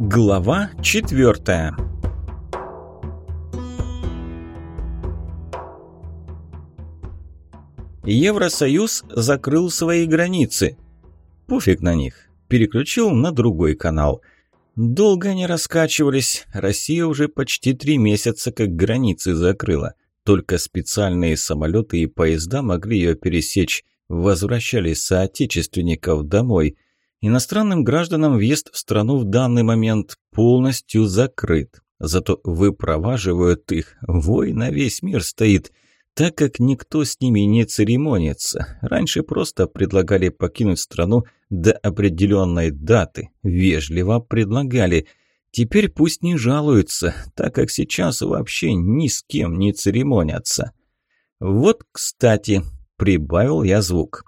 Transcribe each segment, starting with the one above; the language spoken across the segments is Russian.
Глава четвертая Евросоюз закрыл свои границы. Пофиг на них. Переключил на другой канал. Долго они раскачивались. Россия уже почти три месяца как границы закрыла. Только специальные самолеты и поезда могли ее пересечь. Возвращали соотечественников домой. Иностранным гражданам въезд в страну в данный момент полностью закрыт. Зато выпроваживают их. Вой на весь мир стоит – так как никто с ними не церемонится. Раньше просто предлагали покинуть страну до определенной даты, вежливо предлагали. Теперь пусть не жалуются, так как сейчас вообще ни с кем не церемонятся. Вот, кстати, прибавил я звук.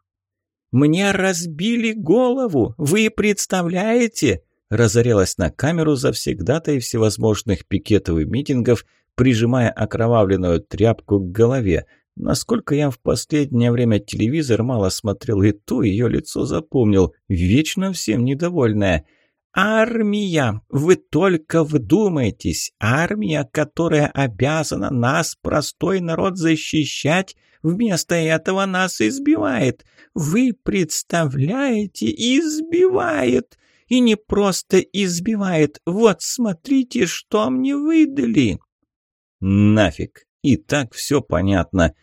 «Мне разбили голову, вы представляете?» разорялась на камеру завсегдатай всевозможных пикетовых митингов прижимая окровавленную тряпку к голове. Насколько я в последнее время телевизор мало смотрел, и то ее лицо запомнил, вечно всем недовольная. «Армия! Вы только вдумайтесь! Армия, которая обязана нас, простой народ, защищать, вместо этого нас избивает! Вы представляете, избивает! И не просто избивает! Вот смотрите, что мне выдали!» Нафиг. И так все понятно.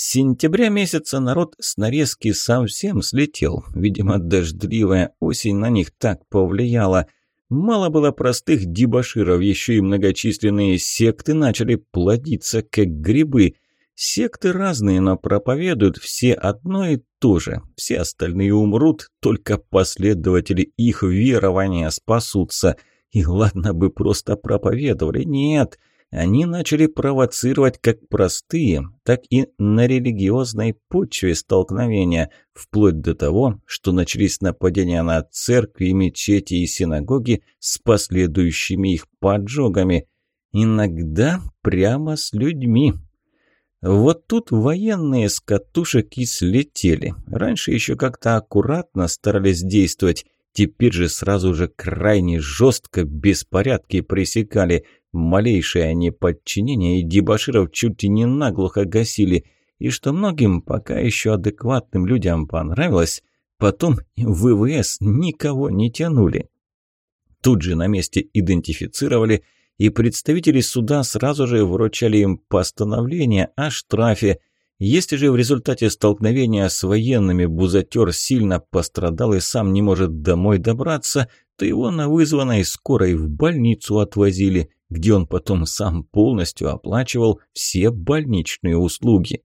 С сентября месяца народ с нарезки совсем слетел. Видимо, дождливая осень на них так повлияла. Мало было простых дебоширов, еще и многочисленные секты начали плодиться, как грибы. Секты разные, но проповедуют все одно и то же. Все остальные умрут, только последователи их верования спасутся. И ладно бы просто проповедовали, нет – они начали провоцировать как простые, так и на религиозной почве столкновения, вплоть до того, что начались нападения на церкви, мечети и синагоги с последующими их поджогами. Иногда прямо с людьми. Вот тут военные с катушек и слетели. Раньше еще как-то аккуратно старались действовать, теперь же сразу же крайне жестко беспорядки пресекали – Малейшее неподчинение и дебоширов чуть ли не наглухо гасили, и что многим пока еще адекватным людям понравилось, потом в ВВС никого не тянули. Тут же на месте идентифицировали, и представители суда сразу же вручали им постановление о штрафе. Если же в результате столкновения с военными бузатер сильно пострадал и сам не может домой добраться, то его на вызванной скорой в больницу отвозили – где он потом сам полностью оплачивал все больничные услуги.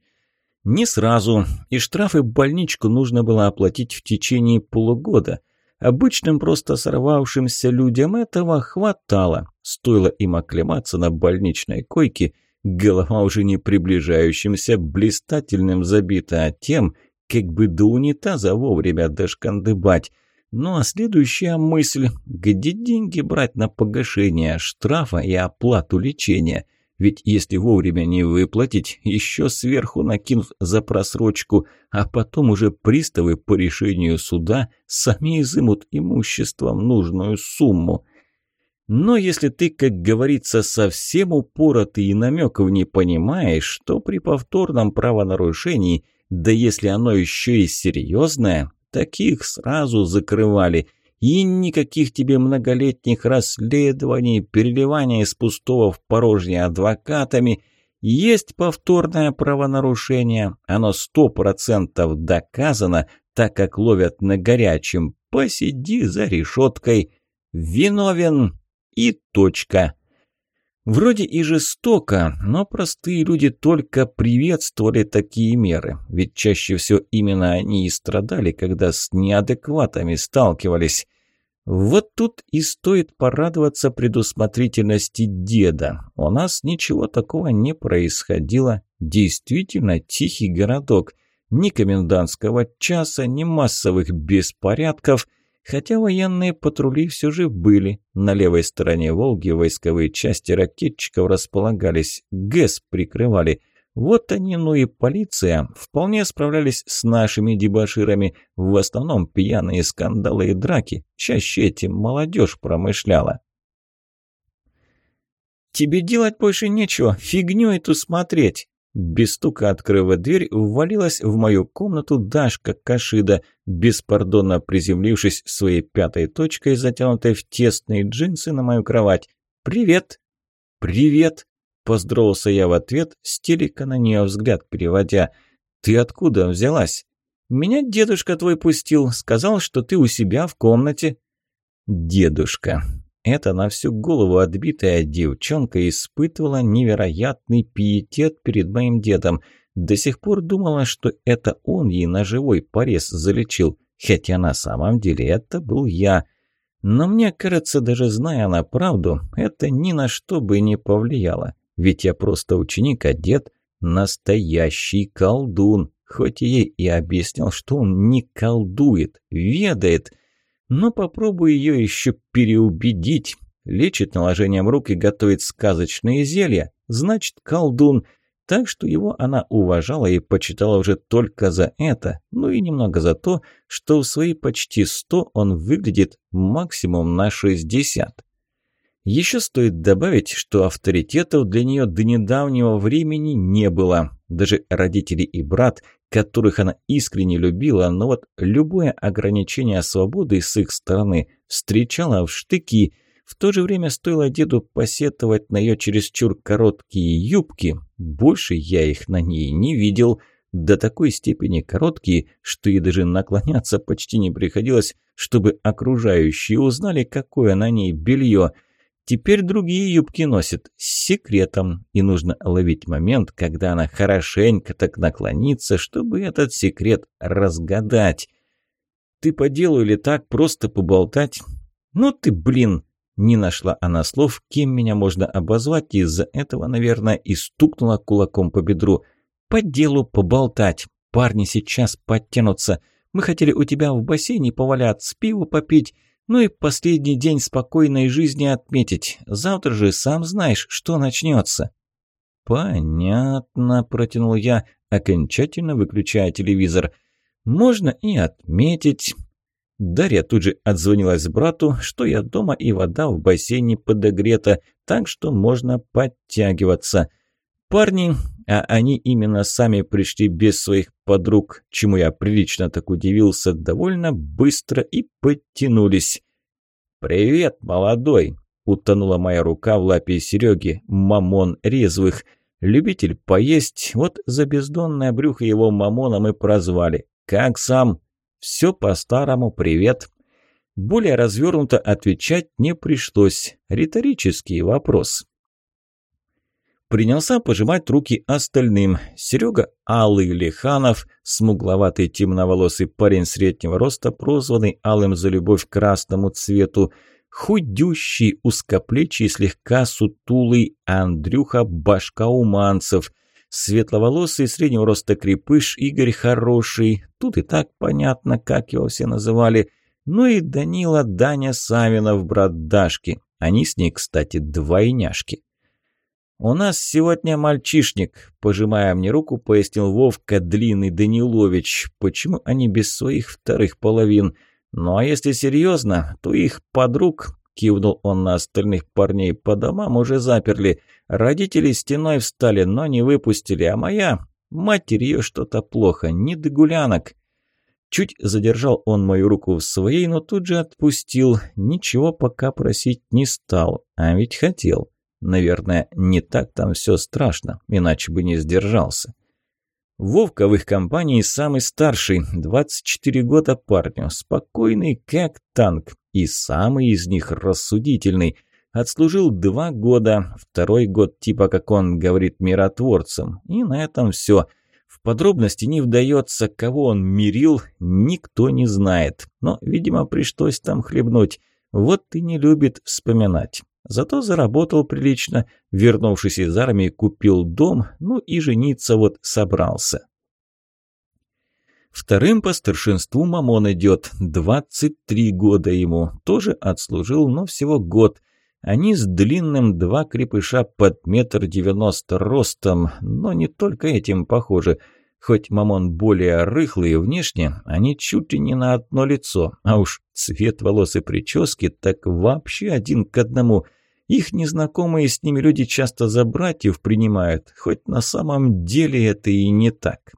Не сразу, и штрафы больничку нужно было оплатить в течение полугода. Обычным просто сорвавшимся людям этого хватало. Стоило им оклематься на больничной койке, голова уже не приближающимся блистательным забита, а тем, как бы до унитаза вовремя дошкандыбать – ну а следующая мысль – где деньги брать на погашение штрафа и оплату лечения? Ведь если вовремя не выплатить, еще сверху накинут за просрочку, а потом уже приставы по решению суда сами изымут имуществом нужную сумму. Но если ты, как говорится, совсем упоротый и намеков не понимаешь, то при повторном правонарушении, да если оно еще и серьезное, Таких сразу закрывали. И никаких тебе многолетних расследований, переливания из пустого в порожнее адвокатами. Есть повторное правонарушение. Оно сто процентов доказано, так как ловят на горячем. Посиди за решеткой. Виновен и точка. Вроде и жестоко, но простые люди только приветствовали такие меры, ведь чаще всего именно они и страдали, когда с неадекватами сталкивались. Вот тут и стоит порадоваться предусмотрительности деда. У нас ничего такого не происходило. Действительно тихий городок. Ни комендантского часа, ни массовых беспорядков – Хотя военные патрули все же были. На левой стороне Волги войсковые части ракетчиков располагались, ГЭС прикрывали. Вот они, ну и полиция, вполне справлялись с нашими дебоширами. В основном пьяные скандалы и драки. Чаще этим молодежь промышляла. «Тебе делать больше нечего, фигню эту смотреть!» Без стука открыв дверь, ввалилась в мою комнату Дашка Кашида, беспардонно приземлившись своей пятой точкой, затянутой в тесные джинсы на мою кровать. «Привет!» «Привет!» – поздоровался я в ответ, с на нее взгляд переводя. «Ты откуда взялась?» «Меня дедушка твой пустил, сказал, что ты у себя в комнате». «Дедушка!» Эта на всю голову отбитая девчонка испытывала невероятный пиетет перед моим дедом. До сих пор думала, что это он ей на живой порез залечил, хотя на самом деле это был я. Но мне кажется, даже зная на правду, это ни на что бы не повлияло. Ведь я просто ученик, а дед – настоящий колдун. Хоть ей и объяснял, что он не колдует, ведает – но попробую ее еще переубедить. Лечит наложением рук и готовит сказочные зелья. Значит, колдун. Так что его она уважала и почитала уже только за это, ну и немного за то, что в свои почти сто он выглядит максимум на шестьдесят. Еще стоит добавить, что авторитетов для нее до недавнего времени не было. Даже родители и брат, которых она искренне любила, но вот любое ограничение свободы с их стороны встречала в штыки. В то же время стоило деду посетовать на ее чересчур короткие юбки, больше я их на ней не видел. До такой степени короткие, что ей даже наклоняться почти не приходилось, чтобы окружающие узнали, какое на ней белье – Теперь другие юбки носит с секретом, и нужно ловить момент, когда она хорошенько так наклонится, чтобы этот секрет разгадать. «Ты по делу или так, просто поболтать?» «Ну ты, блин!» Не нашла она слов, кем меня можно обозвать, из-за этого, наверное, и стукнула кулаком по бедру. «По делу поболтать. Парни сейчас подтянутся. Мы хотели у тебя в бассейне поваляться, пиво попить». Ну и последний день спокойной жизни отметить. Завтра же сам знаешь, что начнется. «Понятно», – протянул я, окончательно выключая телевизор. «Можно и отметить». Дарья тут же отзвонилась брату, что я дома и вода в бассейне подогрета, так что можно подтягиваться. Парни, а они именно сами пришли без своих подруг, чему я прилично так удивился, довольно быстро и подтянулись. «Привет, молодой!» – утонула моя рука в лапе Сереги, мамон резвых. Любитель поесть, вот за бездонное брюхо его мамоном и прозвали. «Как сам?» «Все по-старому, привет!» Более развернуто отвечать не пришлось. Риторический вопрос принялся пожимать руки остальным. Серега Алый Лиханов, смугловатый темноволосый парень среднего роста, прозванный Алым за любовь к красному цвету, худющий, узкоплечий, слегка сутулый Андрюха Башкауманцев, светловолосый среднего роста крепыш Игорь Хороший, тут и так понятно, как его все называли, ну и Данила Даня Савинов, брат Дашки. Они с ней, кстати, двойняшки. «У нас сегодня мальчишник», – пожимая мне руку, пояснил Вовка Длинный Данилович. «Почему они без своих вторых половин? Ну а если серьезно, то их подруг, – кивнул он на остальных парней, – по домам уже заперли. Родители стеной встали, но не выпустили, а моя, матерь ее что-то плохо, не до гулянок». Чуть задержал он мою руку в своей, но тут же отпустил. Ничего пока просить не стал, а ведь хотел. Наверное, не так там все страшно, иначе бы не сдержался. Вовка в их компании самый старший, 24 года парню, спокойный как танк и самый из них рассудительный. Отслужил два года, второй год типа, как он говорит, миротворцем. И на этом все. В подробности не вдается, кого он мирил, никто не знает. Но, видимо, пришлось там хлебнуть. Вот и не любит вспоминать. Зато заработал прилично, вернувшись из армии, купил дом, ну и жениться вот собрался. Вторым по старшинству Мамон идет, 23 года ему, тоже отслужил, но всего год. Они с длинным два крепыша под метр девяносто ростом, но не только этим похожи. Хоть Мамон более рыхлый внешне, они чуть ли не на одно лицо, а уж цвет волос и прически так вообще один к одному. Их незнакомые с ними люди часто за братьев принимают, хоть на самом деле это и не так.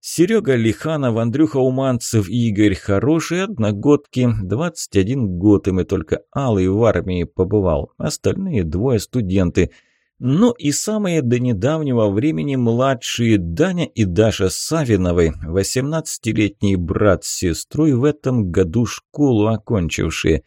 Серега Лиханов, Андрюха Уманцев и Игорь хорошие одногодки, 21 год им и только Алый в армии побывал, остальные двое студенты. Ну и самые до недавнего времени младшие Даня и Даша Савиновы, 18-летний брат с сестрой в этом году школу окончившие.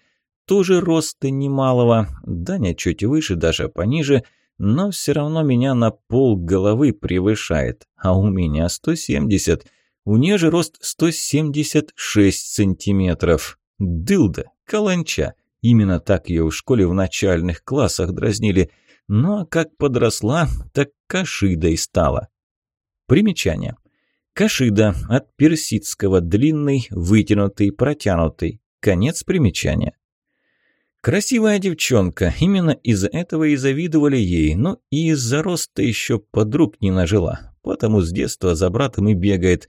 Тоже роста немалого, Даня чуть выше, Даша пониже – но все равно меня на пол головы превышает, а у меня 170. У нее же рост 176 сантиметров. Дылда, каланча. Именно так ее в школе в начальных классах дразнили. А как подросла, так кашидой стала. Примечание. Кашида от персидского длинный, вытянутый, протянутый. Конец примечания. Красивая девчонка, именно из-за этого и завидовали ей, но и из-за роста еще подруг не нажила, потому с детства за братом и бегает.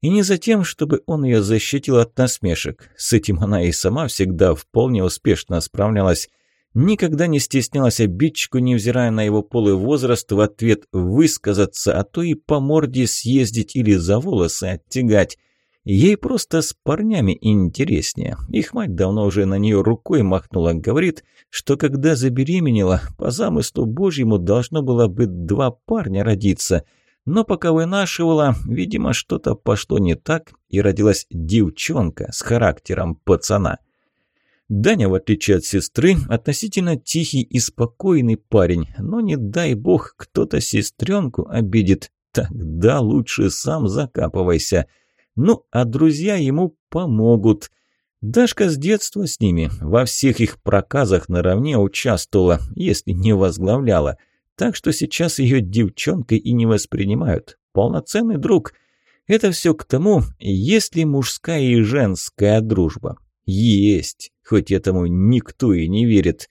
И не за тем, чтобы он ее защитил от насмешек, с этим она и сама всегда вполне успешно справлялась. Никогда не стеснялась обидчику, невзирая на его пол и возраст, в ответ высказаться, а то и по морде съездить или за волосы оттягать. Ей просто с парнями интереснее. Их мать давно уже на нее рукой махнула, говорит, что когда забеременела, по замыслу Божьему должно было бы два парня родиться. Но пока вынашивала, видимо, что-то пошло не так, и родилась девчонка с характером пацана. Даня, в отличие от сестры, относительно тихий и спокойный парень, но не дай бог кто-то сестренку обидит, тогда лучше сам закапывайся – ну, а друзья ему помогут. Дашка с детства с ними во всех их проказах наравне участвовала, если не возглавляла. Так что сейчас ее девчонкой и не воспринимают. Полноценный друг. Это все к тому, есть ли мужская и женская дружба. Есть, хоть этому никто и не верит.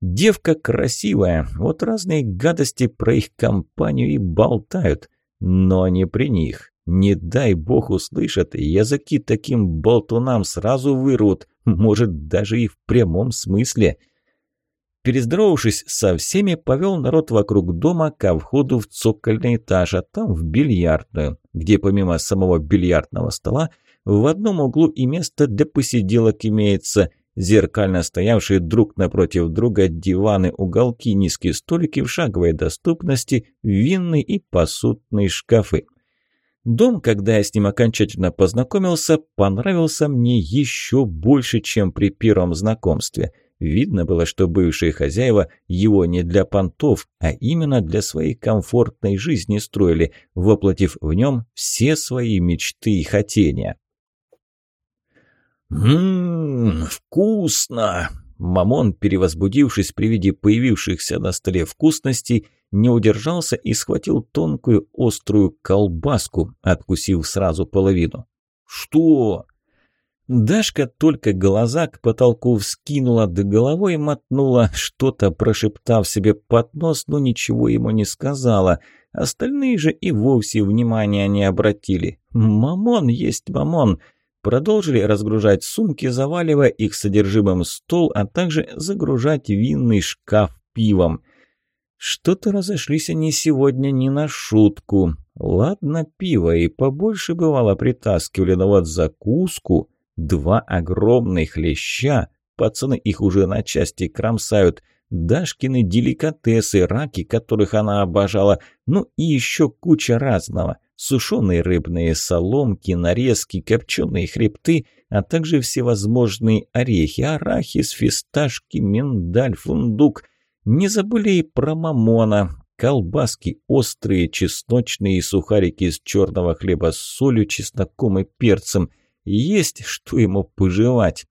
Девка красивая, вот разные гадости про их компанию и болтают, но не при них. Не дай бог услышат, языки таким болтунам сразу вырвут, может, даже и в прямом смысле. Перездоровавшись со всеми, повел народ вокруг дома ко входу в цокольный этаж, а там в бильярдную, где помимо самого бильярдного стола в одном углу и место для посиделок имеется, зеркально стоявшие друг напротив друга диваны, уголки, низкие столики в шаговой доступности, винные и посудные шкафы. Дом, когда я с ним окончательно познакомился, понравился мне еще больше, чем при первом знакомстве. Видно было, что бывшие хозяева его не для понтов, а именно для своей комфортной жизни строили, воплотив в нем все свои мечты и хотения. «Ммм, вкусно!» Мамон, перевозбудившись при виде появившихся на столе вкусностей, не удержался и схватил тонкую острую колбаску, откусив сразу половину. «Что?» Дашка только глаза к потолку вскинула, да головой мотнула, что-то прошептав себе под нос, но ничего ему не сказала. Остальные же и вовсе внимания не обратили. «Мамон есть мамон!» Продолжили разгружать сумки, заваливая их содержимым стол, а также загружать винный шкаф пивом. Что-то разошлись они сегодня не на шутку. Ладно, пиво и побольше бывало притаскивали, но вот закуску два огромных леща, пацаны их уже на части кромсают, Дашкины деликатесы, раки, которых она обожала, ну и еще куча разного. Сушеные рыбные соломки, нарезки, копченые хребты, а также всевозможные орехи, арахис, фисташки, миндаль, фундук – не забыли и про мамона. Колбаски острые, чесночные сухарики из черного хлеба с солью, чесноком и перцем. Есть что ему пожевать.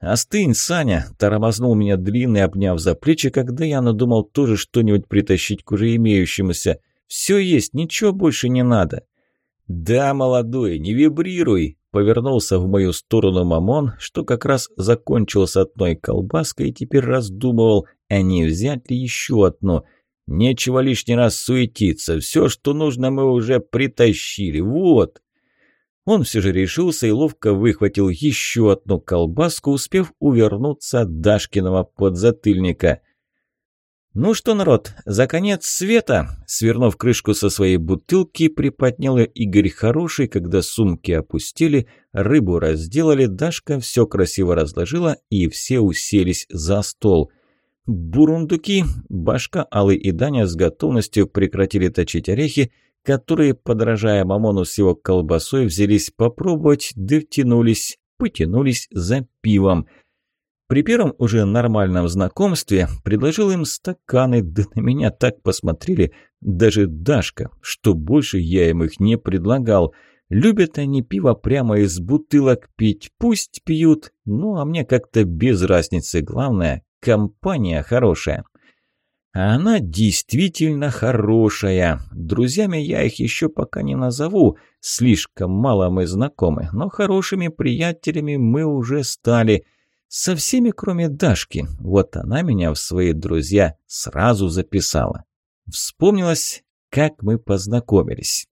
«Остынь, Саня!» – тормознул меня длинный, обняв за плечи, когда я надумал тоже что-нибудь притащить к уже имеющемуся. «Все есть, ничего больше не надо». «Да, молодой, не вибрируй!» Повернулся в мою сторону Мамон, что как раз закончил с одной колбаской и теперь раздумывал, а не взять ли еще одну. Нечего лишний раз суетиться, все, что нужно, мы уже притащили, вот. Он все же решился и ловко выхватил еще одну колбаску, успев увернуться от Дашкиного подзатыльника. «Ну что, народ, за конец света!» Свернув крышку со своей бутылки, приподнял Игорь Хороший, когда сумки опустили, рыбу разделали, Дашка все красиво разложила, и все уселись за стол. Бурундуки, Башка, Алый и Даня с готовностью прекратили точить орехи, которые, подражая Мамону с его колбасой, взялись попробовать, да втянулись, потянулись за пивом. При первом уже нормальном знакомстве предложил им стаканы, да на меня так посмотрели, даже Дашка, что больше я им их не предлагал. Любят они пиво прямо из бутылок пить, пусть пьют, ну а мне как-то без разницы, главное, компания хорошая. А она действительно хорошая. Друзьями я их еще пока не назову, слишком мало мы знакомы, но хорошими приятелями мы уже стали. Со всеми, кроме Дашки. Вот она меня в свои друзья сразу записала. Вспомнилось, как мы познакомились.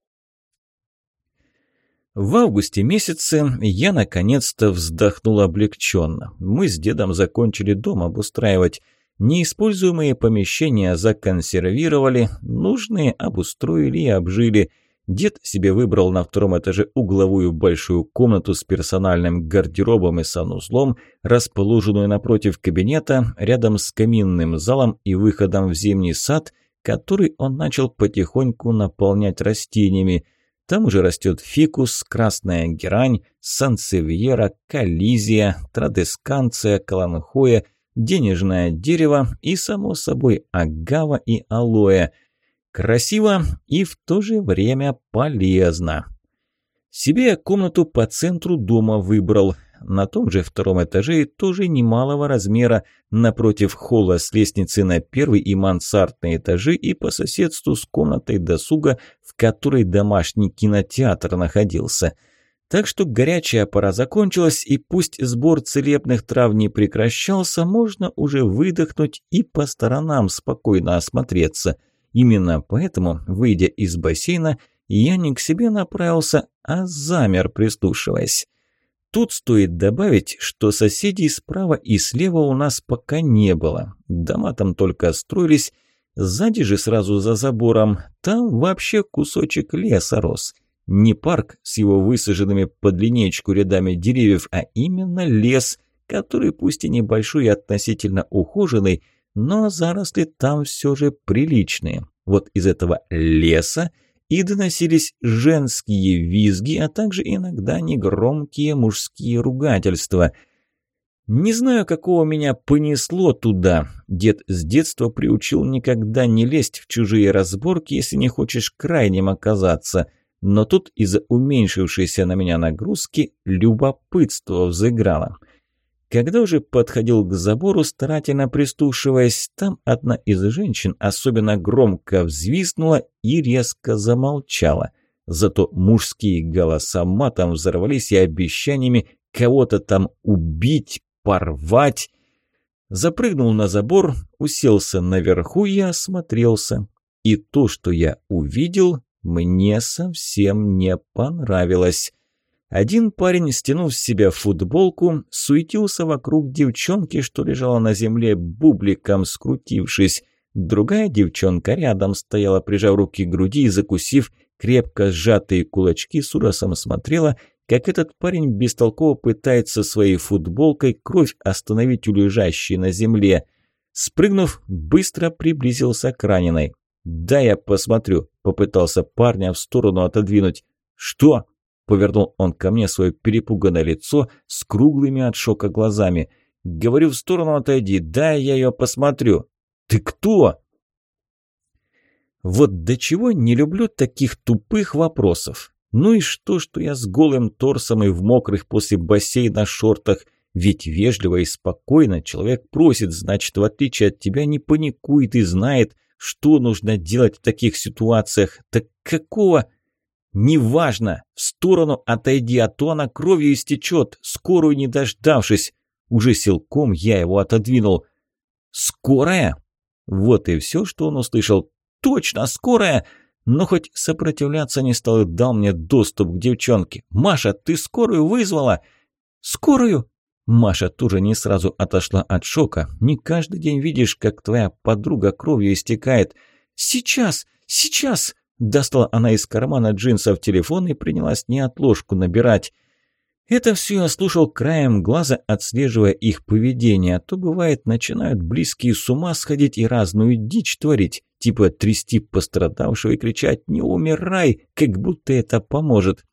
В августе месяце я наконец-то вздохнул облегченно. Мы с дедом закончили дом обустраивать. Неиспользуемые помещения законсервировали, нужные обустроили и обжили. Дед себе выбрал на втором этаже угловую большую комнату с персональным гардеробом и санузлом, расположенную напротив кабинета, рядом с каминным залом и выходом в зимний сад, который он начал потихоньку наполнять растениями. Там уже растет фикус, красная герань, сансевьера, коллизия, традесканция, каланхоя – денежное дерево и, само собой, агава и алоэ. Красиво и в то же время полезно. Себе я комнату по центру дома выбрал. На том же втором этаже тоже немалого размера, напротив холла с лестницы на первый и мансардные этажи и по соседству с комнатой досуга, в которой домашний кинотеатр находился – так что горячая пора закончилась, и пусть сбор целебных трав не прекращался, можно уже выдохнуть и по сторонам спокойно осмотреться. Именно поэтому, выйдя из бассейна, я не к себе направился, а замер, прислушиваясь. Тут стоит добавить, что соседей справа и слева у нас пока не было. Дома там только строились, сзади же сразу за забором, там вообще кусочек леса рос – не парк с его высаженными под линейку рядами деревьев, а именно лес, который пусть и небольшой и относительно ухоженный, но заросли там все же приличные. Вот из этого леса и доносились женские визги, а также иногда негромкие мужские ругательства. Не знаю, какого меня понесло туда. Дед с детства приучил никогда не лезть в чужие разборки, если не хочешь крайним оказаться но тут из-за уменьшившейся на меня нагрузки любопытство взыграло. Когда уже подходил к забору, старательно пристушиваясь, там одна из женщин особенно громко взвизгнула и резко замолчала. Зато мужские голоса матом взорвались и обещаниями кого-то там убить, порвать. Запрыгнул на забор, уселся наверху и осмотрелся. И то, что я увидел, мне совсем не понравилось. Один парень, стянув с себя футболку, суетился вокруг девчонки, что лежала на земле, бубликом скрутившись. Другая девчонка рядом стояла, прижав руки к груди и закусив крепко сжатые кулачки, с ужасом смотрела, как этот парень бестолково пытается своей футболкой кровь остановить у лежащей на земле. Спрыгнув, быстро приблизился к раненой. «Да, я посмотрю», – попытался парня в сторону отодвинуть. «Что?» – повернул он ко мне свое перепуганное лицо с круглыми от шока глазами. «Говорю, в сторону отойди, дай я ее посмотрю». «Ты кто?» Вот до чего не люблю таких тупых вопросов. Ну и что, что я с голым торсом и в мокрых после бассейна шортах? Ведь вежливо и спокойно человек просит, значит, в отличие от тебя не паникует и знает – что нужно делать в таких ситуациях? Так какого? Неважно. В сторону отойди, а то она кровью истечет, скорую не дождавшись. Уже силком я его отодвинул. «Скорая?» Вот и все, что он услышал. «Точно, скорая!» но хоть сопротивляться не стал и дал мне доступ к девчонке. «Маша, ты скорую вызвала?» «Скорую?» Маша тоже не сразу отошла от шока. «Не каждый день видишь, как твоя подруга кровью истекает». «Сейчас! Сейчас!» Достала она из кармана джинсов телефон и принялась неотложку набирать. Это все я слушал краем глаза, отслеживая их поведение. А то, бывает, начинают близкие с ума сходить и разную дичь творить. Типа трясти пострадавшего и кричать «Не умирай!», как будто это поможет.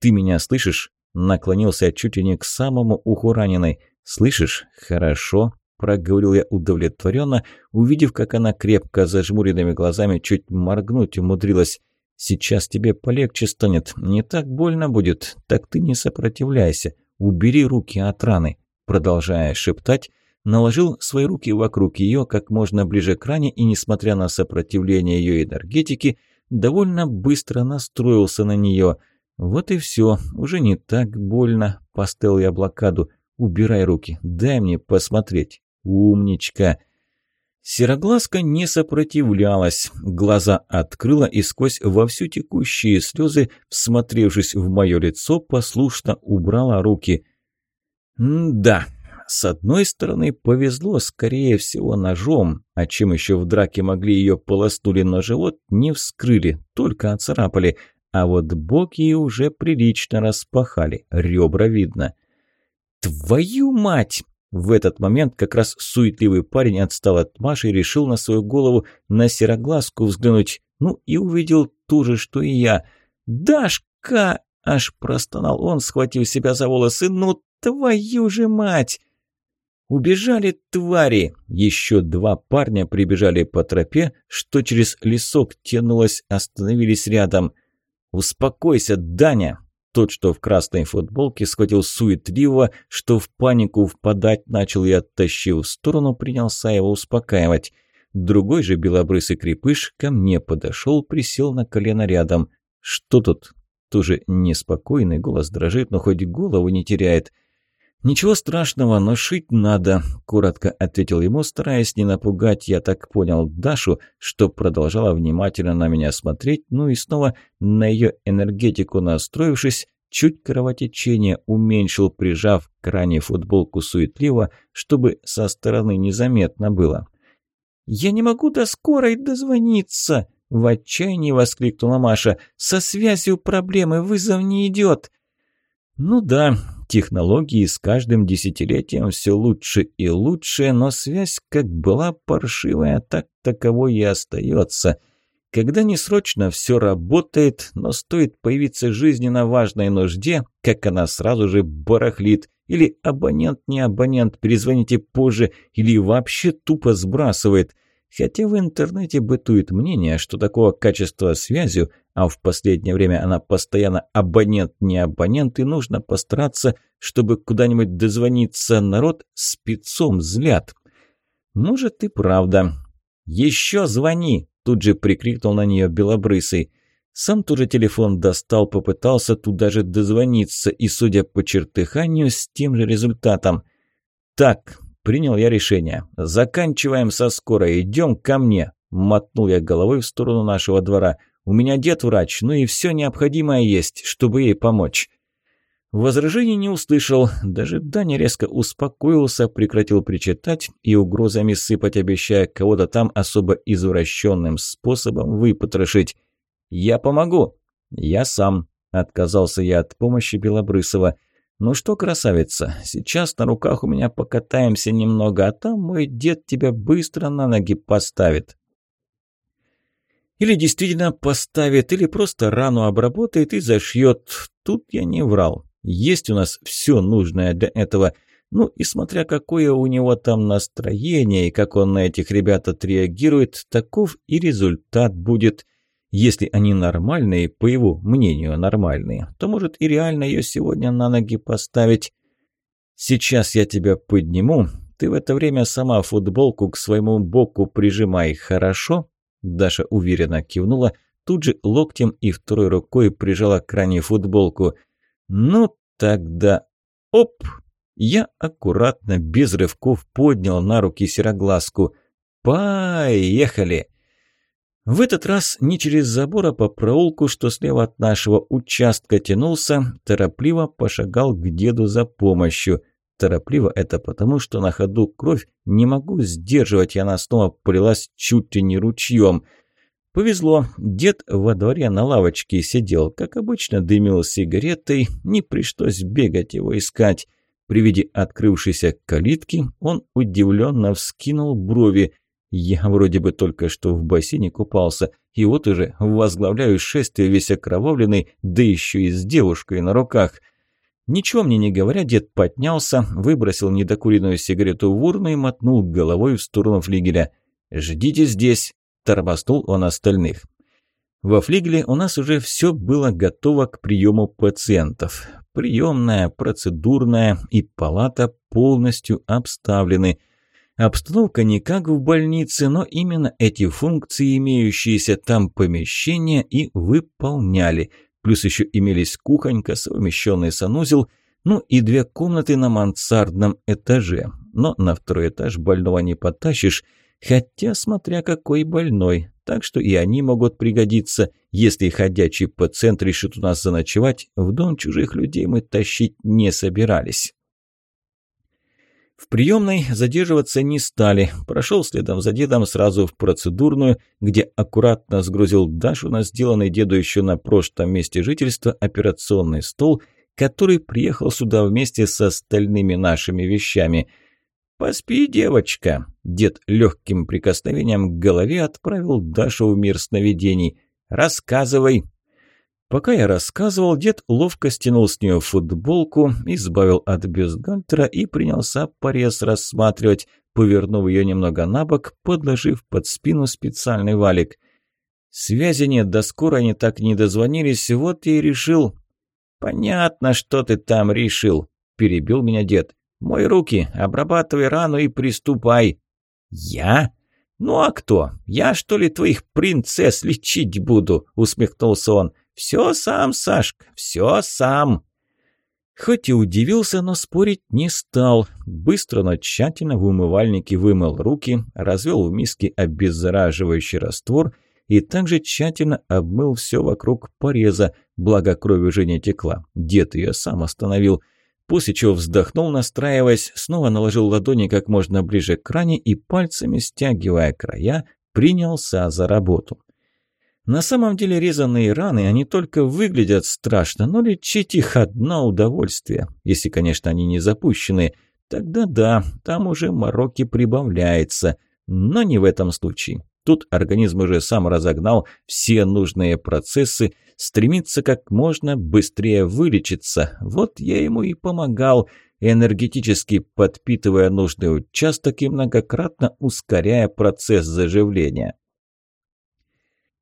«Ты меня слышишь?» Наклонился чуть ли не к самому уху раненой. «Слышишь? Хорошо проговорил я удовлетворенно, увидев, как она крепко зажмуренными глазами чуть моргнуть умудрилась. «Сейчас тебе полегче станет, не так больно будет, так ты не сопротивляйся, убери руки от раны», продолжая шептать, наложил свои руки вокруг ее как можно ближе к ране и, несмотря на сопротивление ее энергетики, довольно быстро настроился на нее. «Вот и все, уже не так больно», – поставил я блокаду. «Убирай руки, дай мне посмотреть». «Умничка!» Сероглазка не сопротивлялась, глаза открыла и сквозь вовсю текущие слезы, всмотревшись в мое лицо, послушно убрала руки. «Да, с одной стороны, повезло, скорее всего, ножом, а чем еще в драке могли ее полоснули на живот, не вскрыли, только оцарапали, а вот бок ей уже прилично распахали, ребра видно». «Твою мать!» В этот момент как раз суетливый парень отстал от Маши и решил на свою голову на сероглазку взглянуть. Ну и увидел ту же, что и я. «Дашка!» – аж простонал он, схватив себя за волосы. «Ну твою же мать!» Убежали твари! Еще два парня прибежали по тропе, что через лесок тянулось, остановились рядом. «Успокойся, Даня!» Тот, что в красной футболке, схватил суетливого, что в панику впадать начал и, оттащив в сторону, принялся его успокаивать. Другой же белобрысый крепыш ко мне подошел, присел на колено рядом. «Что тут?» Тоже неспокойный, голос дрожит, но хоть голову не теряет. «Ничего страшного, но шить надо», – коротко ответил ему, стараясь не напугать, я так понял, Дашу, что продолжала внимательно на меня смотреть, ну и снова на ее энергетику настроившись, чуть кровотечение уменьшил, прижав к ране футболку суетливо, чтобы со стороны незаметно было. «Я не могу до скорой дозвониться!» – в отчаянии воскликнула Маша. «Со связью проблемы, вызов не идет!» «Ну да, технологии с каждым десятилетием все лучше и лучше, но связь как была паршивая, так таковой и остается. Когда не срочно все работает, но стоит появиться жизненно важной нужде, как она сразу же барахлит, или абонент не абонент, перезвоните позже, или вообще тупо сбрасывает – Хотя в интернете бытует мнение, что такого качества связи, а в последнее время она постоянно абонент не абонент, и нужно постараться, чтобы куда-нибудь дозвониться, народ спецом злят. Может и правда. «Еще звони!» – тут же прикрикнул на нее белобрысый. Сам тоже телефон достал, попытался туда же дозвониться, и, судя по чертыханию, с тем же результатом. «Так, Принял я решение. Заканчиваем со скорой, идем ко мне. Мотнул я головой в сторону нашего двора. У меня дед врач, ну и все необходимое есть, чтобы ей помочь. Возражений не услышал, даже Даня резко успокоился, прекратил причитать и угрозами сыпать, обещая кого-то там особо извращенным способом выпотрошить. «Я помогу!» «Я сам», – отказался я от помощи Белобрысова. «Ну что, красавица, сейчас на руках у меня покатаемся немного, а там мой дед тебя быстро на ноги поставит». Или действительно поставит, или просто рану обработает и зашьет. Тут я не врал. Есть у нас все нужное для этого. Ну и смотря какое у него там настроение и как он на этих ребят отреагирует, таков и результат будет. Если они нормальные, по его мнению нормальные, то может и реально ее сегодня на ноги поставить. Сейчас я тебя подниму, ты в это время сама футболку к своему боку прижимай, хорошо?» Даша уверенно кивнула, тут же локтем и второй рукой прижала к ране футболку. «Ну тогда... Оп!» Я аккуратно, без рывков, поднял на руки сероглазку. «Поехали!» В этот раз не через забор, а по проулку, что слева от нашего участка тянулся, торопливо пошагал к деду за помощью. Торопливо это потому, что на ходу кровь не могу сдерживать, и она снова полилась чуть ли не ручьем. Повезло, дед во дворе на лавочке сидел, как обычно дымил сигаретой, не пришлось бегать его искать. При виде открывшейся калитки он удивленно вскинул брови – я вроде бы только что в бассейне купался, и вот уже возглавляю шествие весь окровавленный, да еще и с девушкой на руках. Ничего мне не говоря, дед поднялся, выбросил недокуренную сигарету в урну и мотнул головой в сторону флигеля. «Ждите здесь!» – тормознул он остальных. Во флигеле у нас уже все было готово к приему пациентов. Приемная, процедурная и палата полностью обставлены – Обстановка не как в больнице, но именно эти функции, имеющиеся там помещения, и выполняли. Плюс еще имелись кухонька, совмещенный санузел, ну и две комнаты на мансардном этаже. Но на второй этаж больного не потащишь, хотя смотря какой больной. Так что и они могут пригодиться. Если ходячий пациент решит у нас заночевать, в дом чужих людей мы тащить не собирались. В приемной задерживаться не стали. Прошел следом за дедом сразу в процедурную, где аккуратно сгрузил Дашу на сделанный деду еще на прошлом месте жительства операционный стол, который приехал сюда вместе с остальными нашими вещами. «Поспи, девочка!» Дед легким прикосновением к голове отправил Дашу в мир сновидений. «Рассказывай!» Пока я рассказывал, дед ловко стянул с нее футболку, избавил от бюстгальтера и принялся порез рассматривать, повернув ее немного на бок, подложив под спину специальный валик. Связи нет, до скоро они так не дозвонились, вот я и решил... «Понятно, что ты там решил», – перебил меня дед. «Мой руки, обрабатывай рану и приступай». «Я?» «Ну а кто? Я, что ли, твоих принцесс лечить буду?» – усмехнулся он. Все сам, Сашка, все сам. Хоть и удивился, но спорить не стал. Быстро, но тщательно в умывальнике вымыл руки, развел в миске обеззараживающий раствор и также тщательно обмыл все вокруг пореза, благо кровь уже не текла. Дед ее сам остановил. После чего вздохнул, настраиваясь, снова наложил ладони как можно ближе к ране и пальцами, стягивая края, принялся за работу. На самом деле резанные раны, они только выглядят страшно, но лечить их одно удовольствие. Если, конечно, они не запущены. Тогда да, там уже мороки прибавляется. Но не в этом случае. Тут организм уже сам разогнал все нужные процессы, стремится как можно быстрее вылечиться. Вот я ему и помогал, энергетически подпитывая нужный участок и многократно ускоряя процесс заживления.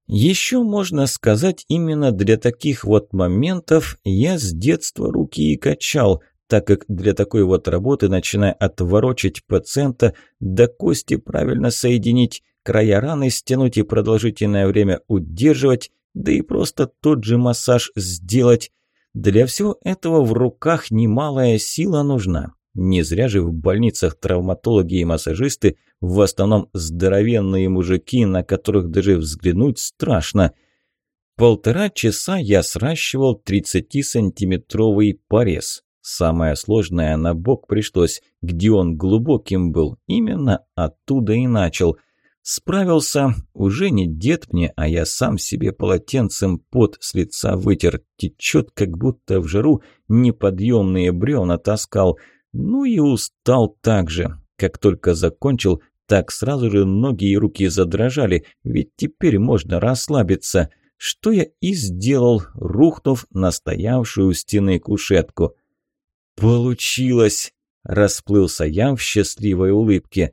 Еще можно сказать, именно для таких вот моментов я с детства руки и качал, так как для такой вот работы, начиная отворочить пациента, до кости правильно соединить, края раны стянуть и продолжительное время удерживать, да и просто тот же массаж сделать. Для всего этого в руках немалая сила нужна. Не зря же в больницах травматологи и массажисты в основном здоровенные мужики, на которых даже взглянуть страшно. Полтора часа я сращивал 30-сантиметровый порез. Самое сложное на бок пришлось, где он глубоким был. Именно оттуда и начал. Справился, уже не дед мне, а я сам себе полотенцем пот с лица вытер. Течет, как будто в жару неподъемные бревна таскал – ну и устал так же. Как только закончил, так сразу же ноги и руки задрожали, ведь теперь можно расслабиться. Что я и сделал, рухнув на стоявшую у стены кушетку. «Получилось!» – расплылся я в счастливой улыбке.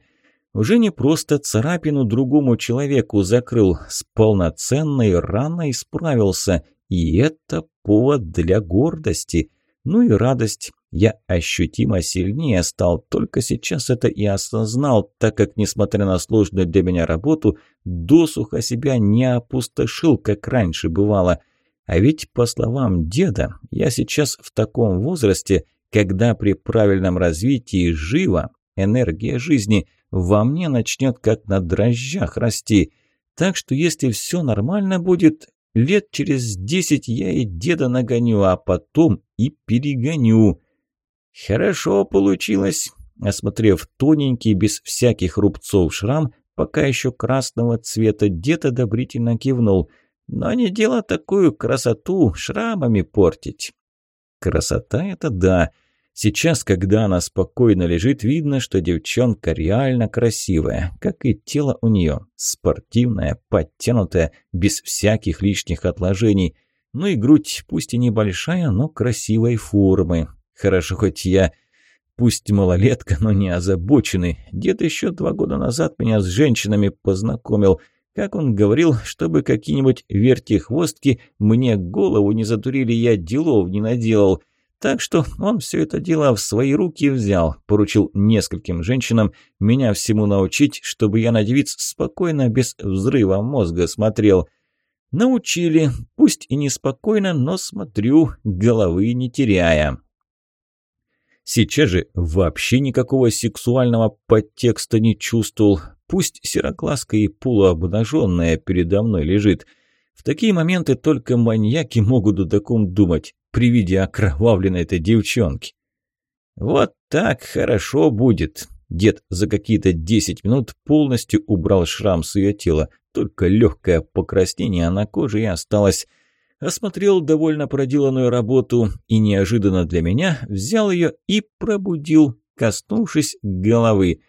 Уже не просто царапину другому человеку закрыл, с полноценной раной справился. И это повод для гордости. Ну и радость. Я ощутимо сильнее стал, только сейчас это и осознал, так как, несмотря на сложную для меня работу, досуха себя не опустошил, как раньше бывало. А ведь, по словам деда, я сейчас в таком возрасте, когда при правильном развитии живо, энергия жизни во мне начнет как на дрожжах расти. Так что если все нормально будет, лет через десять я и деда нагоню, а потом и перегоню. Хорошо получилось. Осмотрев тоненький, без всяких рубцов шрам, пока еще красного цвета, дед одобрительно кивнул. Но не дело такую красоту шрамами портить. Красота это да. Сейчас, когда она спокойно лежит, видно, что девчонка реально красивая, как и тело у нее. Спортивное, подтянутое, без всяких лишних отложений. Ну и грудь, пусть и небольшая, но красивой формы. Хорошо, хоть я Пусть малолетка, но не озабоченный. Дед еще два года назад меня с женщинами познакомил. Как он говорил, чтобы какие-нибудь вертихвостки мне голову не затурили, я делов не наделал. Так что он все это дело в свои руки взял, поручил нескольким женщинам меня всему научить, чтобы я на девиц спокойно, без взрыва мозга смотрел. Научили, пусть и неспокойно, но смотрю, головы не теряя. Сейчас же вообще никакого сексуального подтекста не чувствовал. Пусть сероглазка и полуобнаженная передо мной лежит. В такие моменты только маньяки могут о таком думать при виде окровавленной этой девчонки. «Вот так хорошо будет!» Дед за какие-то десять минут полностью убрал шрам с ее тела. Только легкое покраснение на коже и осталось осмотрел довольно проделанную работу и неожиданно для меня взял ее и пробудил, коснувшись головы.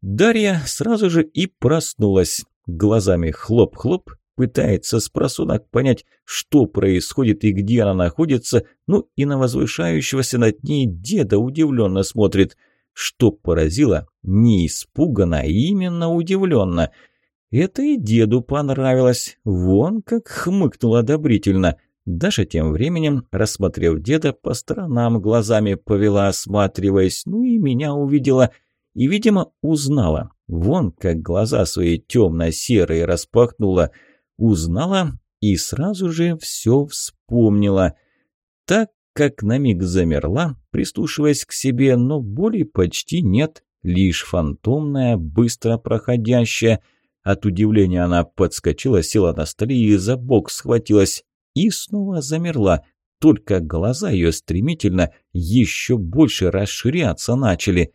Дарья сразу же и проснулась. Глазами хлоп-хлоп, пытается с просунок понять, что происходит и где она находится, ну и на возвышающегося над ней деда удивленно смотрит. Что поразило, не испуганно, а именно удивленно – это и деду понравилось. Вон как хмыкнул одобрительно. Даша тем временем, рассмотрев деда, по сторонам глазами повела, осматриваясь, ну и меня увидела. И, видимо, узнала. Вон как глаза свои темно-серые распахнула. Узнала и сразу же все вспомнила. Так как на миг замерла, прислушиваясь к себе, но боли почти нет, лишь фантомная, быстро проходящая – от удивления она подскочила, села на столе и за бок схватилась. И снова замерла. Только глаза ее стремительно еще больше расширяться начали.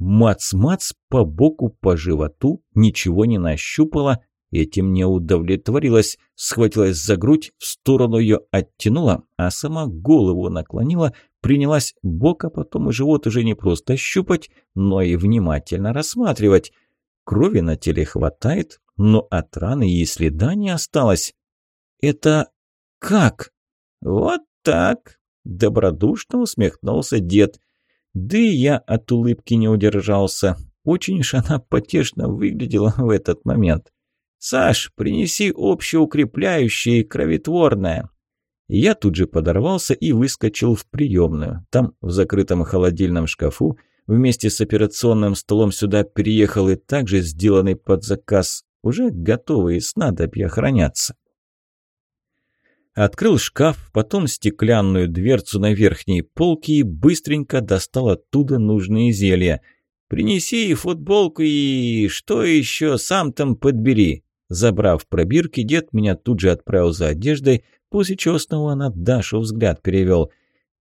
Мац-мац по боку, по животу, ничего не нащупала, этим не удовлетворилась, схватилась за грудь, в сторону ее оттянула, а сама голову наклонила, принялась бок, а потом и живот уже не просто щупать, но и внимательно рассматривать. Крови на теле хватает, но от раны и следа не осталось. Это как? Вот так, добродушно усмехнулся дед. Да и я от улыбки не удержался. Очень ж она потешно выглядела в этот момент. «Саш, принеси общеукрепляющее и кровотворное». Я тут же подорвался и выскочил в приемную. Там, в закрытом холодильном шкафу, Вместе с операционным столом сюда переехал и также сделанный под заказ, уже готовые снадобья хранятся. Открыл шкаф, потом стеклянную дверцу на верхней полке и быстренько достал оттуда нужные зелья. «Принеси футболку и... что еще, сам там подбери». Забрав пробирки, дед меня тут же отправил за одеждой, после чего снова на Дашу взгляд перевел.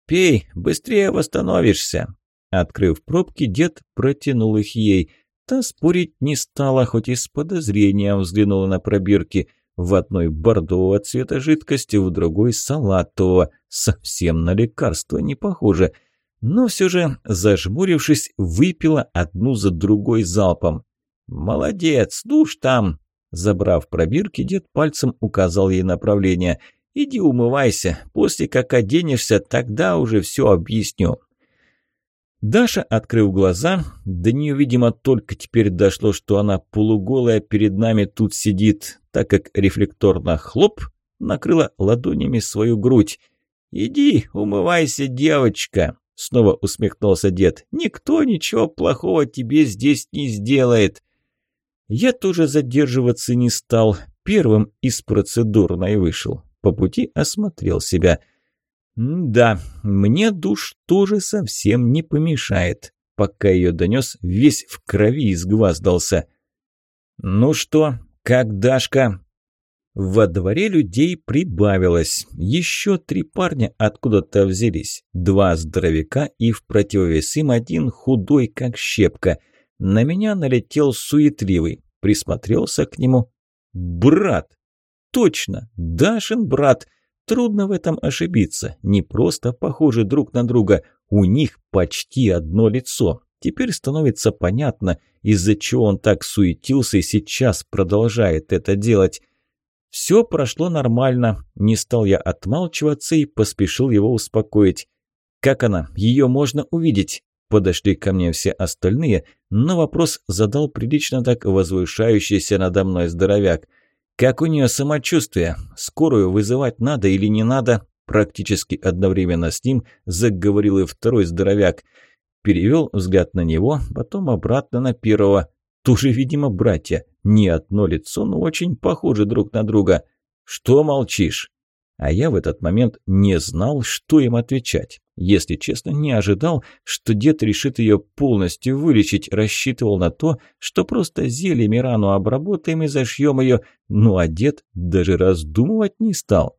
«Пей, быстрее восстановишься». Открыв пробки, дед протянул их ей. Та спорить не стала, хоть и с подозрением взглянула на пробирки. В одной бордового цвета жидкости, в другой салатового. Совсем на лекарство не похоже. Но все же, зажмурившись, выпила одну за другой залпом. «Молодец, душ там!» Забрав пробирки, дед пальцем указал ей направление. «Иди умывайся, после как оденешься, тогда уже все объясню». Даша, открыв глаза, до нее, видимо, только теперь дошло, что она полуголая перед нами тут сидит, так как рефлекторно хлоп накрыла ладонями свою грудь. «Иди, умывайся, девочка!» — снова усмехнулся дед. «Никто ничего плохого тебе здесь не сделает!» Я тоже задерживаться не стал, первым из процедурной вышел. По пути осмотрел себя — да, мне душ тоже совсем не помешает. Пока ее донес, весь в крови изгваздался. «Ну что, как Дашка?» Во дворе людей прибавилось. Еще три парня откуда-то взялись. Два здоровяка и в противовес им один худой, как щепка. На меня налетел суетливый. Присмотрелся к нему. «Брат!» «Точно! Дашин брат!» Трудно в этом ошибиться. Не просто похожи друг на друга. У них почти одно лицо. Теперь становится понятно, из-за чего он так суетился и сейчас продолжает это делать. Все прошло нормально. Не стал я отмалчиваться и поспешил его успокоить. «Как она? Ее можно увидеть?» Подошли ко мне все остальные, но вопрос задал прилично так возвышающийся надо мной здоровяк – «Как у нее самочувствие? Скорую вызывать надо или не надо?» Практически одновременно с ним заговорил и второй здоровяк. Перевел взгляд на него, потом обратно на первого. Тоже, видимо, братья. Не одно лицо, но очень похожи друг на друга. «Что молчишь?» А я в этот момент не знал, что им отвечать. Если честно, не ожидал, что дед решит ее полностью вылечить, рассчитывал на то, что просто зельями рану обработаем и зашьем ее, ну а дед даже раздумывать не стал.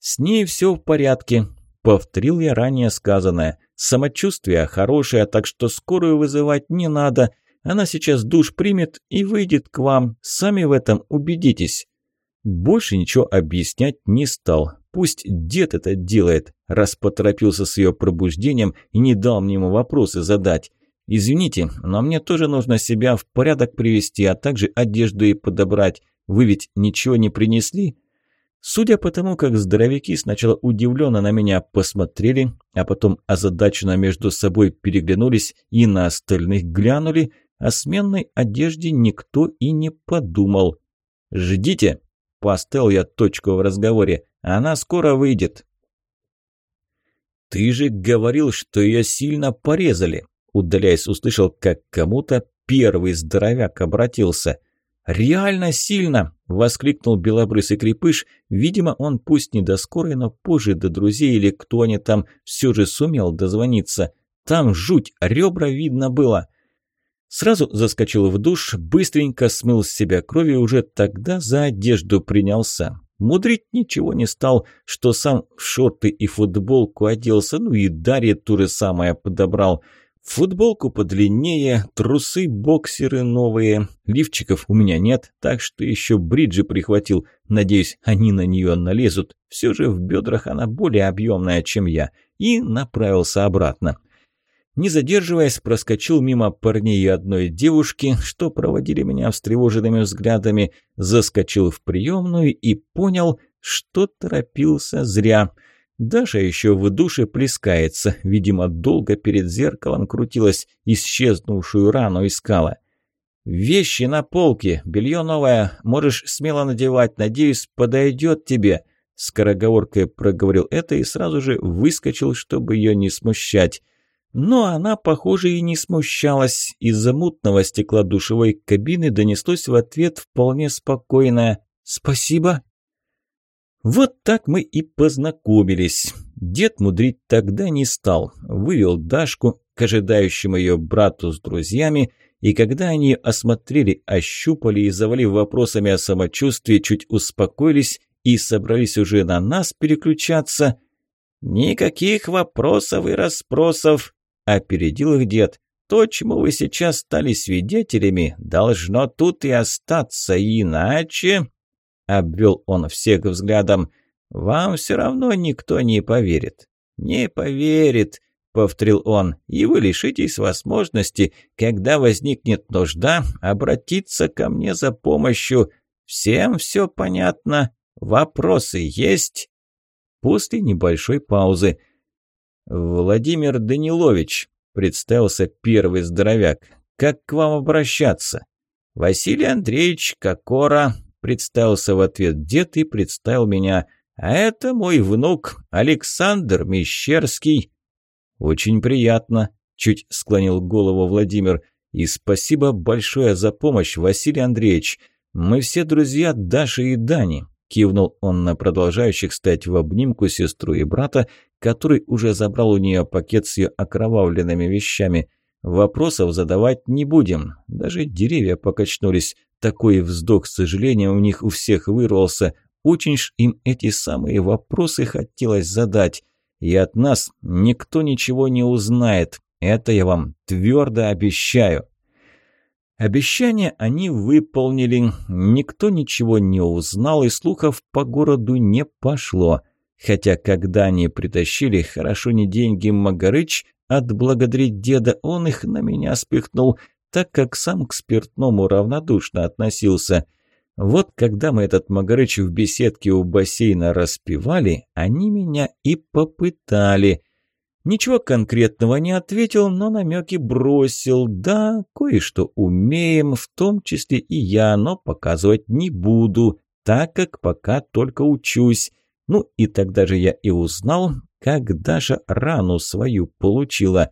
«С ней все в порядке», — повторил я ранее сказанное. «Самочувствие хорошее, так что скорую вызывать не надо. Она сейчас душ примет и выйдет к вам. Сами в этом убедитесь». Больше ничего объяснять не стал. Пусть дед это делает, раз поторопился с ее пробуждением и не дал мне ему вопросы задать. Извините, но мне тоже нужно себя в порядок привести, а также одежду и подобрать. Вы ведь ничего не принесли? Судя по тому, как здоровяки сначала удивленно на меня посмотрели, а потом озадаченно между собой переглянулись и на остальных глянули, о сменной одежде никто и не подумал. «Ждите!» Поставил я точку в разговоре. Она скоро выйдет. «Ты же говорил, что ее сильно порезали!» Удаляясь, услышал, как кому-то первый здоровяк обратился. «Реально сильно!» – воскликнул белобрысый крепыш. Видимо, он пусть не до скорой, но позже до друзей или кто они там все же сумел дозвониться. Там жуть, ребра видно было. Сразу заскочил в душ, быстренько смыл с себя кровь и уже тогда за одежду принялся. Мудрить ничего не стал, что сам в шорты и футболку оделся, ну и Дарья ту же самое подобрал. Футболку подлиннее, трусы-боксеры новые. Лифчиков у меня нет, так что еще бриджи прихватил. Надеюсь, они на нее налезут. Все же в бедрах она более объемная, чем я. И направился обратно не задерживаясь, проскочил мимо парней и одной девушки, что проводили меня встревоженными взглядами, заскочил в приемную и понял, что торопился зря. Даша еще в душе плескается, видимо, долго перед зеркалом крутилась, исчезнувшую рану искала. «Вещи на полке, белье новое, можешь смело надевать, надеюсь, подойдет тебе», скороговоркой проговорил это и сразу же выскочил, чтобы ее не смущать. Но она, похоже, и не смущалась. Из-за мутного стекла душевой кабины донеслось в ответ вполне спокойное «Спасибо». Вот так мы и познакомились. Дед мудрить тогда не стал. Вывел Дашку к ожидающему ее брату с друзьями, и когда они осмотрели, ощупали и завалив вопросами о самочувствии, чуть успокоились и собрались уже на нас переключаться. «Никаких вопросов и расспросов», Опередил их дед. То, чему вы сейчас стали свидетелями, должно тут и остаться, иначе...» Обвел он всех взглядом. «Вам все равно никто не поверит». «Не поверит», — повторил он, «и вы лишитесь возможности, когда возникнет нужда, обратиться ко мне за помощью. Всем все понятно? Вопросы есть?» После небольшой паузы. «Владимир Данилович», – представился первый здоровяк. «Как к вам обращаться?» «Василий Андреевич Кокора», – представился в ответ дед и представил меня. «А это мой внук Александр Мещерский». «Очень приятно», – чуть склонил голову Владимир. «И спасибо большое за помощь, Василий Андреевич. Мы все друзья Даши и Дани. Кивнул он на продолжающих стоять в обнимку сестру и брата, который уже забрал у нее пакет с ее окровавленными вещами. «Вопросов задавать не будем. Даже деревья покачнулись. Такой вздох сожаления у них у всех вырвался. Очень ж им эти самые вопросы хотелось задать. И от нас никто ничего не узнает. Это я вам твердо обещаю. Обещание они выполнили. Никто ничего не узнал, и слухов по городу не пошло. Хотя, когда они притащили хорошо не деньги Магарыч, отблагодарить деда он их на меня спихнул, так как сам к спиртному равнодушно относился. Вот когда мы этот Магарыч в беседке у бассейна распевали, они меня и попытали. Ничего конкретного не ответил, но намеки бросил. Да, кое-что умеем, в том числе и я, но показывать не буду, так как пока только учусь. Ну и тогда же я и узнал, как даже рану свою получила.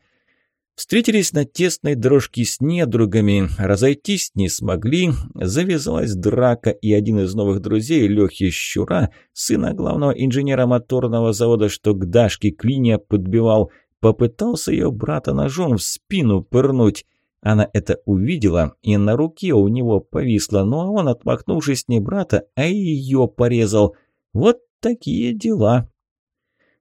Встретились на тесной дорожке с недругами, разойтись не смогли, завязалась драка, и один из новых друзей, Лехи Щура, сына главного инженера моторного завода, что к Дашке клинья подбивал, попытался ее брата ножом в спину пырнуть. Она это увидела, и на руке у него повисла, ну а он, отмахнувшись не брата, а ее порезал. Вот такие дела.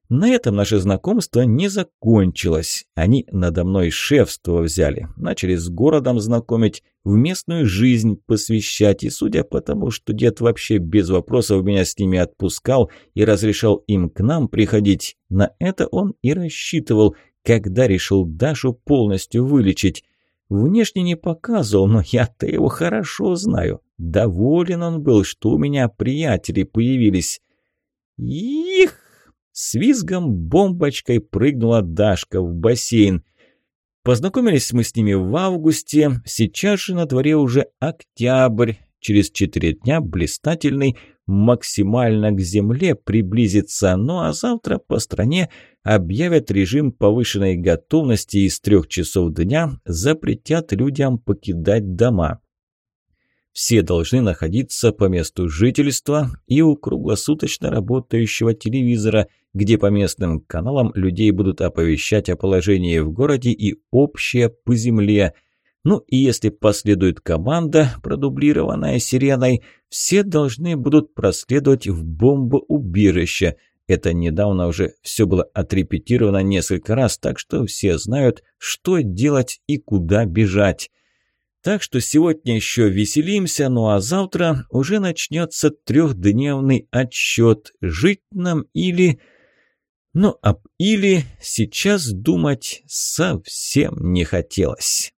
На этом наше знакомство не закончилось. Они надо мной шефство взяли, начали с городом знакомить, в местную жизнь посвящать, и судя по тому, что дед вообще без вопросов меня с ними отпускал и разрешал им к нам приходить, на это он и рассчитывал, когда решил Дашу полностью вылечить. Внешне не показывал, но я-то его хорошо знаю. Доволен он был, что у меня приятели появились. Их! С визгом бомбочкой прыгнула Дашка в бассейн. Познакомились мы с ними в августе, сейчас же на дворе уже октябрь. Через четыре дня блистательный максимально к земле приблизится, ну а завтра по стране объявят режим повышенной готовности и с трех часов дня запретят людям покидать дома. Все должны находиться по месту жительства и у круглосуточно работающего телевизора, где по местным каналам людей будут оповещать о положении в городе и общее по земле. Ну и если последует команда, продублированная сиреной, все должны будут проследовать в бомбоубежище. Это недавно уже все было отрепетировано несколько раз, так что все знают, что делать и куда бежать. Так что сегодня еще веселимся, ну а завтра уже начнется трехдневный отсчет. Жить нам или... Ну, об или сейчас думать совсем не хотелось.